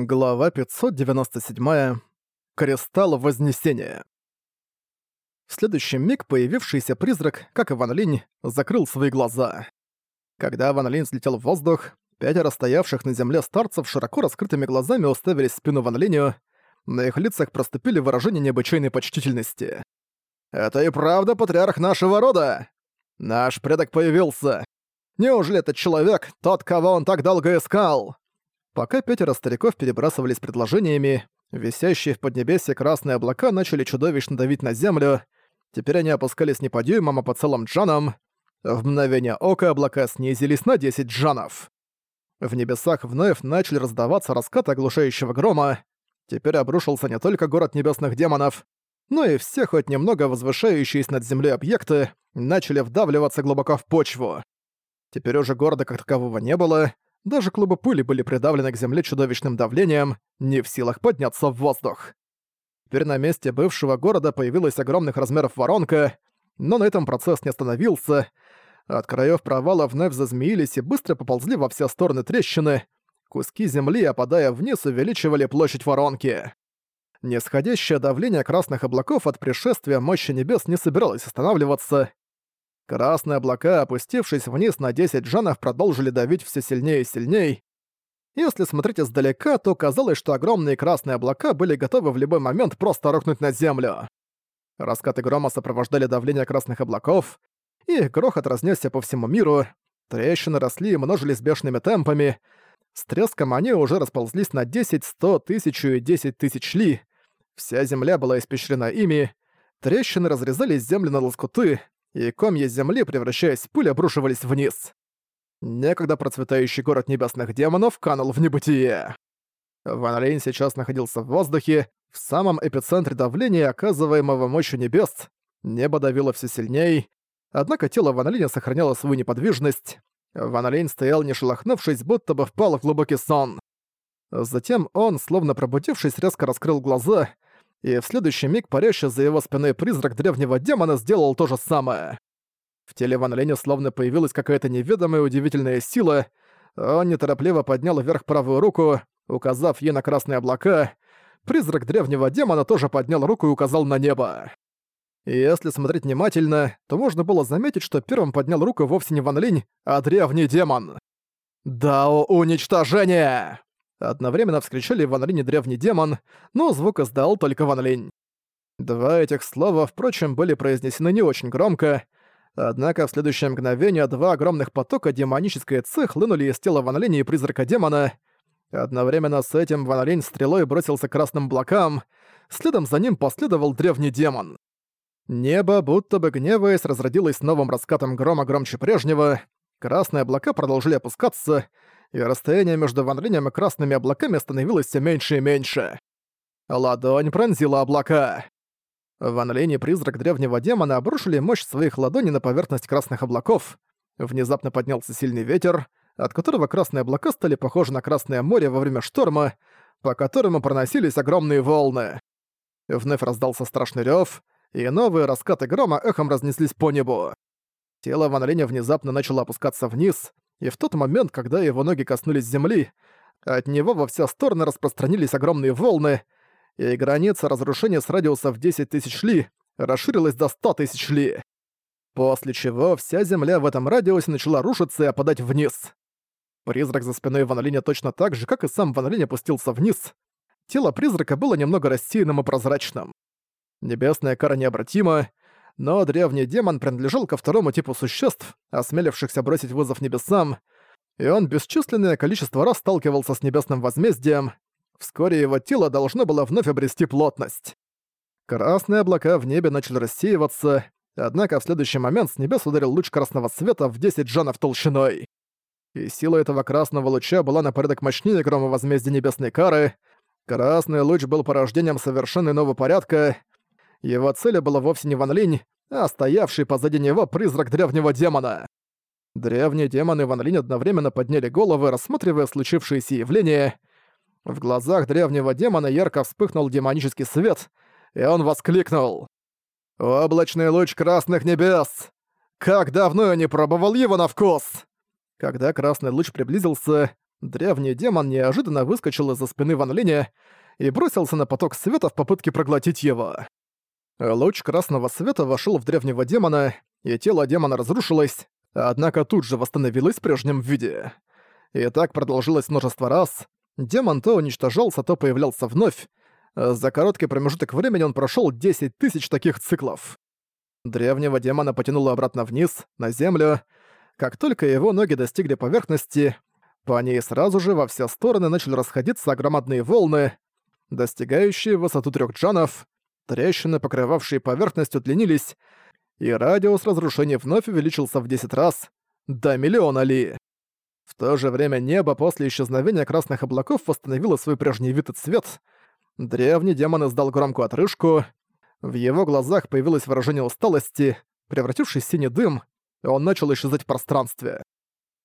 Глава 597. Кристалл Вознесения. В следующий миг появившийся призрак, как и Ван Линь, закрыл свои глаза. Когда Ван Линь взлетел в воздух, пятеро стоявших на земле старцев широко раскрытыми глазами уставились в спину Ван Линю, на их лицах проступили выражения необычайной почтительности. «Это и правда патриарх нашего рода! Наш предок появился! Неужели этот человек тот, кого он так долго искал?» Пока пятеро стариков перебрасывались предложениями, висящие в поднебесье красные облака начали чудовищно давить на землю. Теперь они опускались не по дюймам, а по целым джанам. В мгновение ока облака снизились на 10 джанов. В небесах вновь начали раздаваться раскаты оглушающего грома. Теперь обрушился не только город небесных демонов, но и все хоть немного возвышающиеся над землей объекты начали вдавливаться глубоко в почву. Теперь уже города как такового не было, даже клубы пыли были придавлены к земле чудовищным давлением, не в силах подняться в воздух. Теперь на месте бывшего города появилась огромных размеров воронка, но на этом процесс не остановился. От краев провала вновь зазмеились и быстро поползли во все стороны трещины. Куски земли, опадая вниз, увеличивали площадь воронки. Нисходящее давление красных облаков от пришествия мощи небес не собиралось останавливаться. Красные облака, опустившись вниз на 10 джанов, продолжили давить все сильнее и сильнее. Если смотреть издалека, то казалось, что огромные красные облака были готовы в любой момент просто рухнуть на землю. Раскаты грома сопровождали давление красных облаков, и грохот разнесся по всему миру, трещины росли и множились бешеными темпами, с треском они уже расползлись на 10, 100, 1000 и 10 тысяч ли. Вся земля была испещрена ими, трещины разрезали землю на лоскуты, и комья земли, превращаясь в пыль, обрушивались вниз. Некогда процветающий город небесных демонов канул в небытие. Ван Лейн сейчас находился в воздухе, в самом эпицентре давления, оказываемого мощью небес. Небо давило все сильней, однако тело Ван Лейна сохраняло свою неподвижность. Ван Лейн стоял не шелохнувшись, будто бы впал в глубокий сон. Затем он, словно пробудившись, резко раскрыл глаза — и в следующий миг парящий за его спиной призрак древнего демона сделал то же самое. В теле Ван Линя словно появилась какая-то неведомая удивительная сила, он неторопливо поднял вверх правую руку, указав ей на красные облака. Призрак древнего демона тоже поднял руку и указал на небо. Если смотреть внимательно, то можно было заметить, что первым поднял руку вовсе не Ван Линь, а древний демон. «Дао уничтожения!» Одновременно вскричали Ван Линь и древний демон, но звук издал только Ван Линь. Два этих слова, впрочем, были произнесены не очень громко, однако в следующее мгновение два огромных потока демонической ци хлынули из тела Ван Линя и призрака демона. Одновременно с этим Ван Линь стрелой бросился к красным блокам, следом за ним последовал древний демон. Небо, будто бы гневаясь, разродилось новым раскатом грома громче прежнего, красные облака продолжили опускаться, и расстояние между Ван Линем и красными облаками становилось все меньше и меньше. Ладонь пронзила облака. Ван Линь и призрак древнего демона обрушили мощь своих ладоней на поверхность красных облаков. Внезапно поднялся сильный ветер, от которого красные облака стали похожи на Красное море во время шторма, по которому проносились огромные волны. Вновь раздался страшный рёв, и новые раскаты грома эхом разнеслись по небу. Тело Ван Линя внезапно начало опускаться вниз, и в тот момент, когда его ноги коснулись земли, от него во все стороны распространились огромные волны, и граница разрушения с радиуса в 10 тысяч ли расширилась до 100 тысяч ли. После чего вся земля в этом радиусе начала рушиться и опадать вниз. Призрак за спиной Ван точно так же, как и сам Ван Линь опустился вниз. Тело призрака было немного рассеянным и прозрачным. Небесная кара необратима, но древний демон принадлежал ко второму типу существ, осмелившихся бросить вызов небесам, и он бесчисленное количество раз сталкивался с небесным возмездием. Вскоре его тело должно было вновь обрести плотность. Красные облака в небе начали рассеиваться, однако в следующий момент с небес ударил луч красного света в 10 джанов толщиной. И сила этого красного луча была на порядок мощнее грома возмездия небесной кары. Красный луч был порождением совершенно нового порядка, его целью было вовсе не Ван Линь, а стоявший позади него призрак древнего демона. Древний демон и Ван Линь одновременно подняли головы, рассматривая случившееся явление. В глазах древнего демона ярко вспыхнул демонический свет, и он воскликнул. «Облачный луч красных небес! Как давно я не пробовал его на вкус!» Когда красный луч приблизился, древний демон неожиданно выскочил из-за спины Ван Линя и бросился на поток света в попытке проглотить его. Луч красного света вошел в древнего демона, и тело демона разрушилось, однако тут же восстановилось в прежнем виде. И так продолжилось множество раз. Демон то уничтожался, то появлялся вновь. За короткий промежуток времени он прошел 10 тысяч таких циклов. Древнего демона потянуло обратно вниз, на землю. Как только его ноги достигли поверхности, по ней сразу же во все стороны начали расходиться громадные волны, достигающие высоту трех джанов, трещины, покрывавшие поверхность, удлинились, и радиус разрушений вновь увеличился в 10 раз, до миллиона ли. В то же время небо после исчезновения красных облаков восстановило свой прежний вид и цвет. Древний демон издал громкую отрыжку. В его глазах появилось выражение усталости. Превратившись в синий дым, он начал исчезать в пространстве.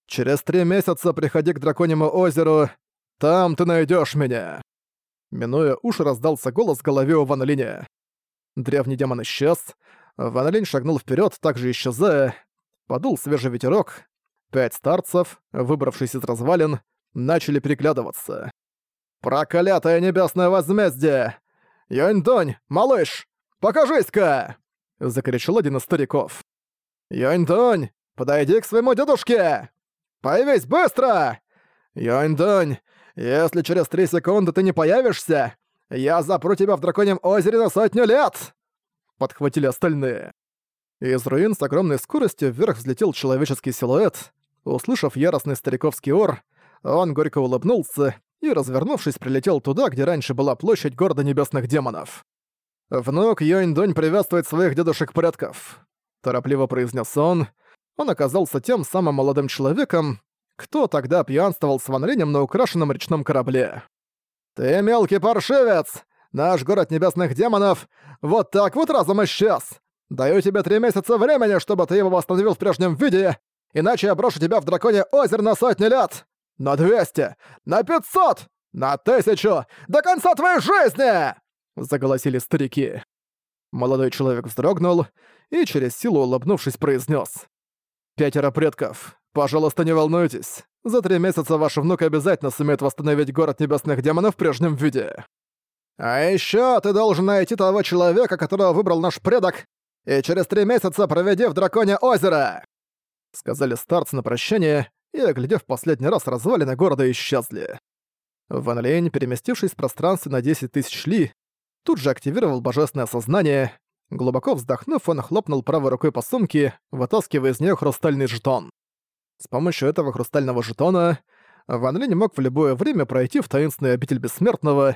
«Через три месяца приходи к Драконьему озеру. Там ты найдешь меня!» Минуя уши, раздался голос в голове у Ван Линя. Древний демон исчез. Ван Линь шагнул вперед, также исчезая. Подул свежий ветерок. Пять старцев, выбравшись из развалин, начали переглядываться. «Проклятое небесное возмездие! Юнь-Донь, малыш, покажись-ка!» — закричал один из стариков. «Юнь-Донь, подойди к своему дедушке! Появись быстро! Юнь-Донь, если через три секунды ты не появишься, я запру тебя в драконьем озере на сотню лет!» Подхватили остальные. Из руин с огромной скоростью вверх взлетел человеческий силуэт. Услышав яростный стариковский ор, он горько улыбнулся и, развернувшись, прилетел туда, где раньше была площадь города небесных демонов. «Внук Йонь-Дунь приветствует своих дедушек-предков», — торопливо произнес он. Он оказался тем самым молодым человеком, кто тогда пьянствовал с Ван Линем на украшенном речном корабле. «Ты мелкий паршивец! Наш город небесных демонов вот так вот разом исчез! Даю тебе три месяца времени, чтобы ты его восстановил в прежнем виде, иначе я брошу тебя в драконе озер на сотни лет! На двести! На пятьсот! На тысячу! До конца твоей жизни!» Заголосили старики. Молодой человек вздрогнул и, через силу улыбнувшись, произнес: «Пятеро предков, Пожалуйста, не волнуйтесь. За три месяца ваш внук обязательно сумеет восстановить город небесных демонов в прежнем виде. А еще ты должен найти того человека, которого выбрал наш предок, и через три месяца проведи в Драконе озеро!» Сказали старцы на прощание, и, оглядев последний раз развалины города, исчезли. Ван Лень, переместившись в пространстве на 10 тысяч ли, тут же активировал божественное сознание. Глубоко вздохнув, он хлопнул правой рукой по сумке, вытаскивая из нее хрустальный жетон. С помощью этого хрустального жетона Ван Линь мог в любое время пройти в таинственный обитель Бессмертного.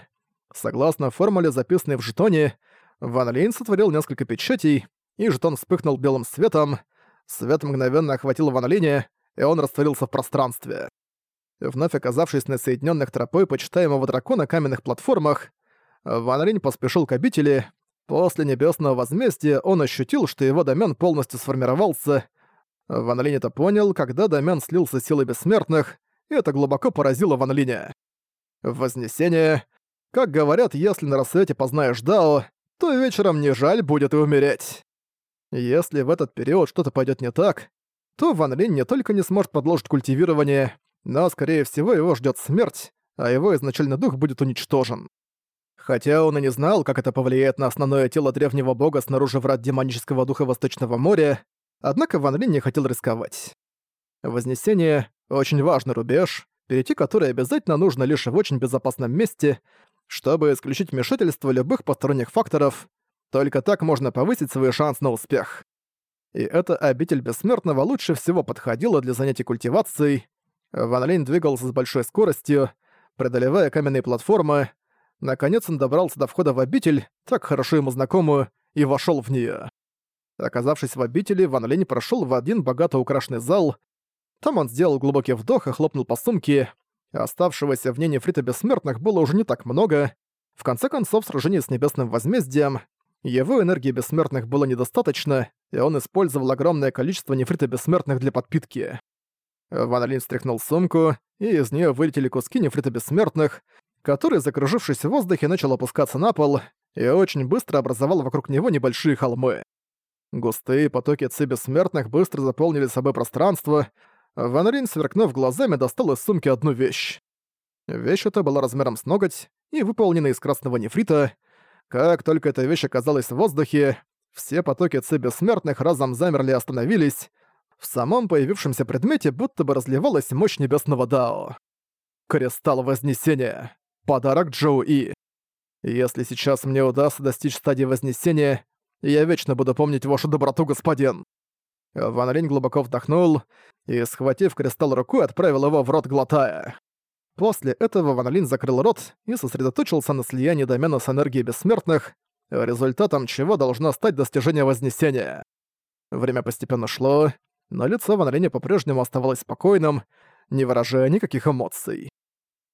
Согласно формуле, записанной в жетоне, Ван Линь сотворил несколько печатей, и жетон вспыхнул белым светом. Свет мгновенно охватил Ван Линя, и он растворился в пространстве. Вновь оказавшись на соединенных тропой почитаемого дракона каменных платформах, Ван Линь поспешил к обители. После небесного возмездия он ощутил, что его домен полностью сформировался, Ван Линь это понял, когда домен слился силой бессмертных, и это глубоко поразило Ван Линя. Вознесение. Как говорят, если на рассвете познаешь Дао, то вечером не жаль будет и умереть. Если в этот период что-то пойдет не так, то Ван Линь не только не сможет продолжить культивирование, но, скорее всего, его ждет смерть, а его изначальный дух будет уничтожен. Хотя он и не знал, как это повлияет на основное тело древнего бога снаружи врат демонического духа Восточного моря, Однако Ван Линь не хотел рисковать. Вознесение — очень важный рубеж, перейти который обязательно нужно лишь в очень безопасном месте, чтобы исключить вмешательство любых посторонних факторов, только так можно повысить свой шанс на успех. И эта обитель Бессмертного лучше всего подходила для занятий культивацией. Ван Линь двигался с большой скоростью, преодолевая каменные платформы. Наконец он добрался до входа в обитель, так хорошо ему знакомую, и вошел в нее. Оказавшись в обители, Ван Линь прошел в один богато украшенный зал. Там он сделал глубокий вдох и хлопнул по сумке. Оставшегося в ней нефрита бессмертных было уже не так много. В конце концов, в сражении с небесным возмездием его энергии бессмертных было недостаточно, и он использовал огромное количество нефрита бессмертных для подпитки. Ван Линь стряхнул сумку, и из нее вылетели куски нефрита бессмертных, который, закружившись в воздухе, начал опускаться на пол и очень быстро образовал вокруг него небольшие холмы. Густые потоки ци бессмертных быстро заполнили собой пространство, Ван Рин, сверкнув глазами, достал из сумки одну вещь. Вещь эта была размером с ноготь и выполнена из красного нефрита. Как только эта вещь оказалась в воздухе, все потоки ци бессмертных разом замерли и остановились. В самом появившемся предмете будто бы разливалась мощь небесного Дао. Кристалл Вознесения. Подарок Джоу И. Если сейчас мне удастся достичь стадии Вознесения, я вечно буду помнить вашу доброту, господин. Ван Линь глубоко вдохнул и, схватив кристалл рукой, отправил его в рот глотая. После этого Ван Линь закрыл рот и сосредоточился на слиянии домена с энергией бессмертных, результатом чего должно стать достижение Вознесения. Время постепенно шло, но лицо Ван Линя по-прежнему оставалось спокойным, не выражая никаких эмоций.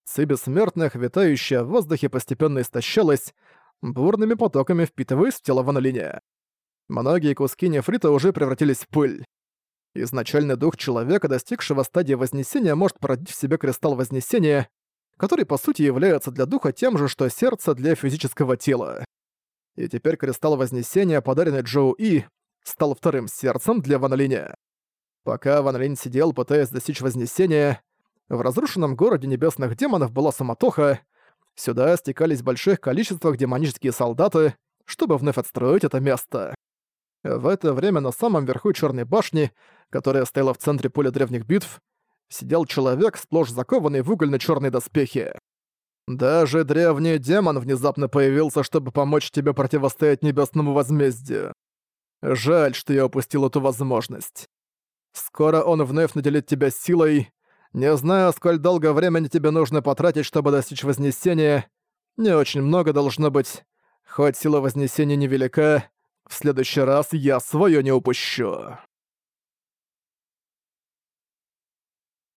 Ци бессмертных, витающая в воздухе, постепенно истощалась, бурными потоками впитываясь в тело Ван Линя. Многие куски нефрита уже превратились в пыль. Изначальный дух человека, достигшего стадии Вознесения, может породить в себе кристалл Вознесения, который по сути является для духа тем же, что сердце для физического тела. И теперь кристалл Вознесения, подаренный Джоу И, стал вторым сердцем для Ван. Пока Ван сидел, пытаясь достичь Вознесения, в разрушенном городе небесных демонов была самотоха, сюда стекались в больших количествах демонические солдаты, чтобы вновь отстроить это место. В это время на самом верху Черной башни, которая стояла в центре поля древних битв, сидел человек, сплошь закованный в угольно черные доспехи. «Даже древний демон внезапно появился, чтобы помочь тебе противостоять небесному возмездию. Жаль, что я упустил эту возможность. Скоро он вновь наделит тебя силой. Не знаю, сколь долго времени тебе нужно потратить, чтобы достичь Вознесения. Не очень много должно быть. Хоть сила Вознесения невелика, в следующий раз я своё не упущу.